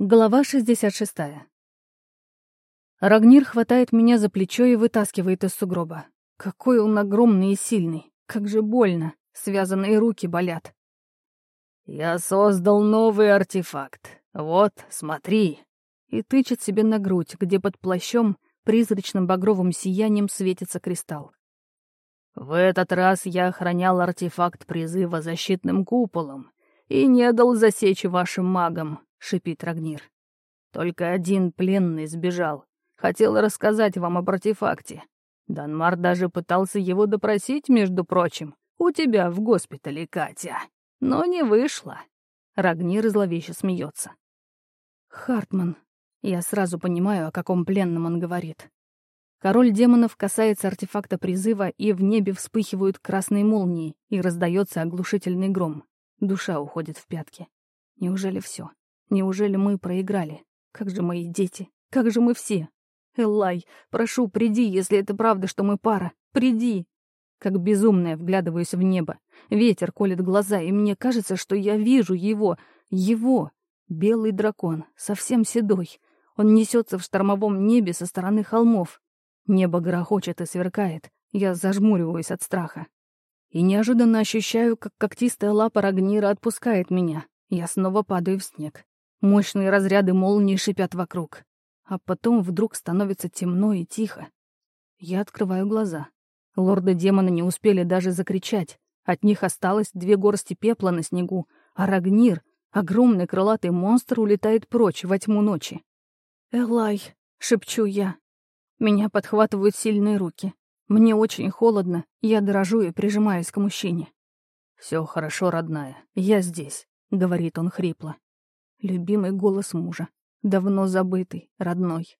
Глава 66. Рагнир хватает меня за плечо и вытаскивает из сугроба. Какой он огромный и сильный. Как же больно. Связанные руки болят. «Я создал новый артефакт. Вот, смотри». И тычет себе на грудь, где под плащом призрачным багровым сиянием светится кристалл. «В этот раз я охранял артефакт призыва защитным куполом и не дал засечь вашим магам, шипит Рагнир. Только один пленный сбежал. Хотел рассказать вам об артефакте. Данмар даже пытался его допросить, между прочим, у тебя в госпитале, Катя. Но не вышло. Рагнир зловеще смеется. Хартман. Я сразу понимаю, о каком пленном он говорит. Король демонов касается артефакта призыва, и в небе вспыхивают красные молнии, и раздается оглушительный гром. Душа уходит в пятки. Неужели все? Неужели мы проиграли? Как же мои дети? Как же мы все? Эллай, прошу, приди, если это правда, что мы пара. Приди. Как безумная вглядываюсь в небо. Ветер колет глаза, и мне кажется, что я вижу его. Его. Белый дракон, совсем седой. Он несется в штормовом небе со стороны холмов. Небо грохочет и сверкает. Я зажмуриваюсь от страха. И неожиданно ощущаю, как когтистая лапа Рагнира отпускает меня. Я снова падаю в снег. Мощные разряды молнии шипят вокруг. А потом вдруг становится темно и тихо. Я открываю глаза. Лорды-демоны не успели даже закричать. От них осталось две горсти пепла на снегу, а Рагнир, огромный крылатый монстр, улетает прочь во тьму ночи. «Элай», — шепчу я. Меня подхватывают сильные руки. Мне очень холодно, я дрожу и прижимаюсь к мужчине. «Все хорошо, родная, я здесь», — говорит он хрипло. Любимый голос мужа. Давно забытый, родной.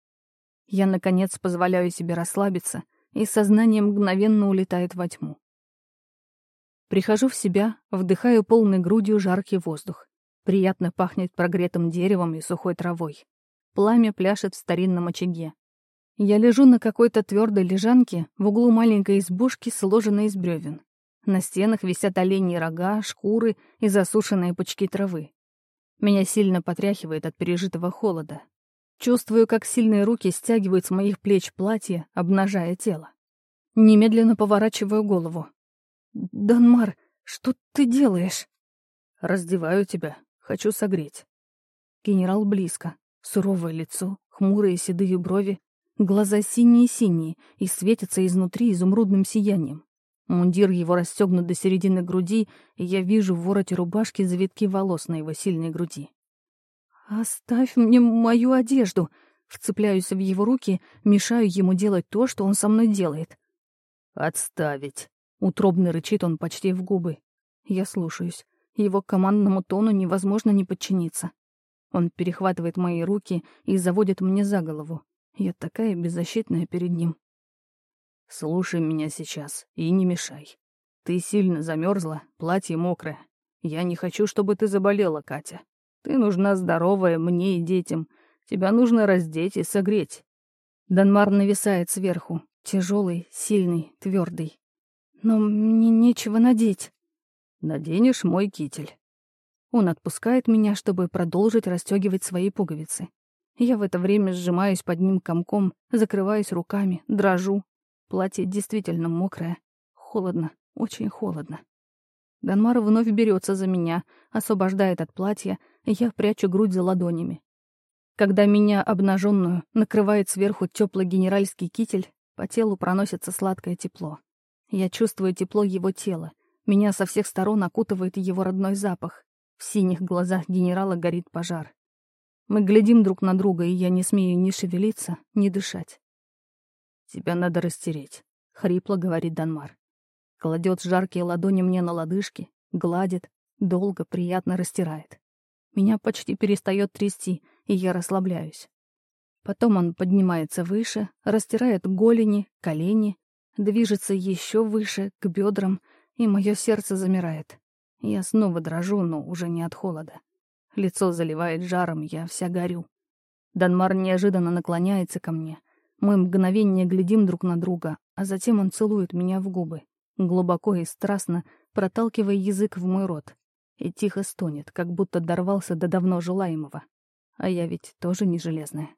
Я, наконец, позволяю себе расслабиться, и сознание мгновенно улетает во тьму. Прихожу в себя, вдыхаю полной грудью жаркий воздух. Приятно пахнет прогретым деревом и сухой травой. Пламя пляшет в старинном очаге. Я лежу на какой-то твердой лежанке в углу маленькой избушки, сложенной из бревен. На стенах висят оленьи рога, шкуры и засушенные пучки травы. Меня сильно потряхивает от пережитого холода. Чувствую, как сильные руки стягивают с моих плеч платье, обнажая тело. Немедленно поворачиваю голову. «Данмар, что ты делаешь?» «Раздеваю тебя. Хочу согреть». Генерал близко. Суровое лицо, хмурые седые брови, глаза синие-синие и светятся изнутри изумрудным сиянием. Мундир его расстегнут до середины груди, и я вижу в вороте рубашки завитки волос на его сильной груди. «Оставь мне мою одежду!» Вцепляюсь в его руки, мешаю ему делать то, что он со мной делает. «Отставить!» — утробно рычит он почти в губы. Я слушаюсь. Его командному тону невозможно не подчиниться. Он перехватывает мои руки и заводит мне за голову. Я такая беззащитная перед ним. Слушай меня сейчас и не мешай. Ты сильно замерзла, платье мокрое. Я не хочу, чтобы ты заболела, Катя. Ты нужна здоровая мне и детям. Тебя нужно раздеть и согреть. Данмар нависает сверху, тяжелый, сильный, твердый. Но мне нечего надеть. Наденешь мой китель. Он отпускает меня, чтобы продолжить расстегивать свои пуговицы. Я в это время сжимаюсь под ним комком, закрываюсь руками, дрожу, Платье действительно мокрое. Холодно, очень холодно. Данмар вновь берется за меня, освобождает от платья, и я прячу грудь за ладонями. Когда меня, обнаженную, накрывает сверху теплый генеральский китель, по телу проносится сладкое тепло. Я чувствую тепло его тела. Меня со всех сторон окутывает его родной запах. В синих глазах генерала горит пожар. Мы глядим друг на друга, и я не смею ни шевелиться, ни дышать. «Тебя надо растереть», — хрипло говорит Данмар. Кладет жаркие ладони мне на лодыжки, гладит, долго, приятно растирает. Меня почти перестает трясти, и я расслабляюсь. Потом он поднимается выше, растирает голени, колени, движется еще выше, к бедрам, и мое сердце замирает. Я снова дрожу, но уже не от холода. Лицо заливает жаром, я вся горю. Данмар неожиданно наклоняется ко мне, мы мгновение глядим друг на друга, а затем он целует меня в губы, глубоко и страстно проталкивая язык в мой рот, и тихо стонет, как будто дорвался до давно желаемого. А я ведь тоже не железная.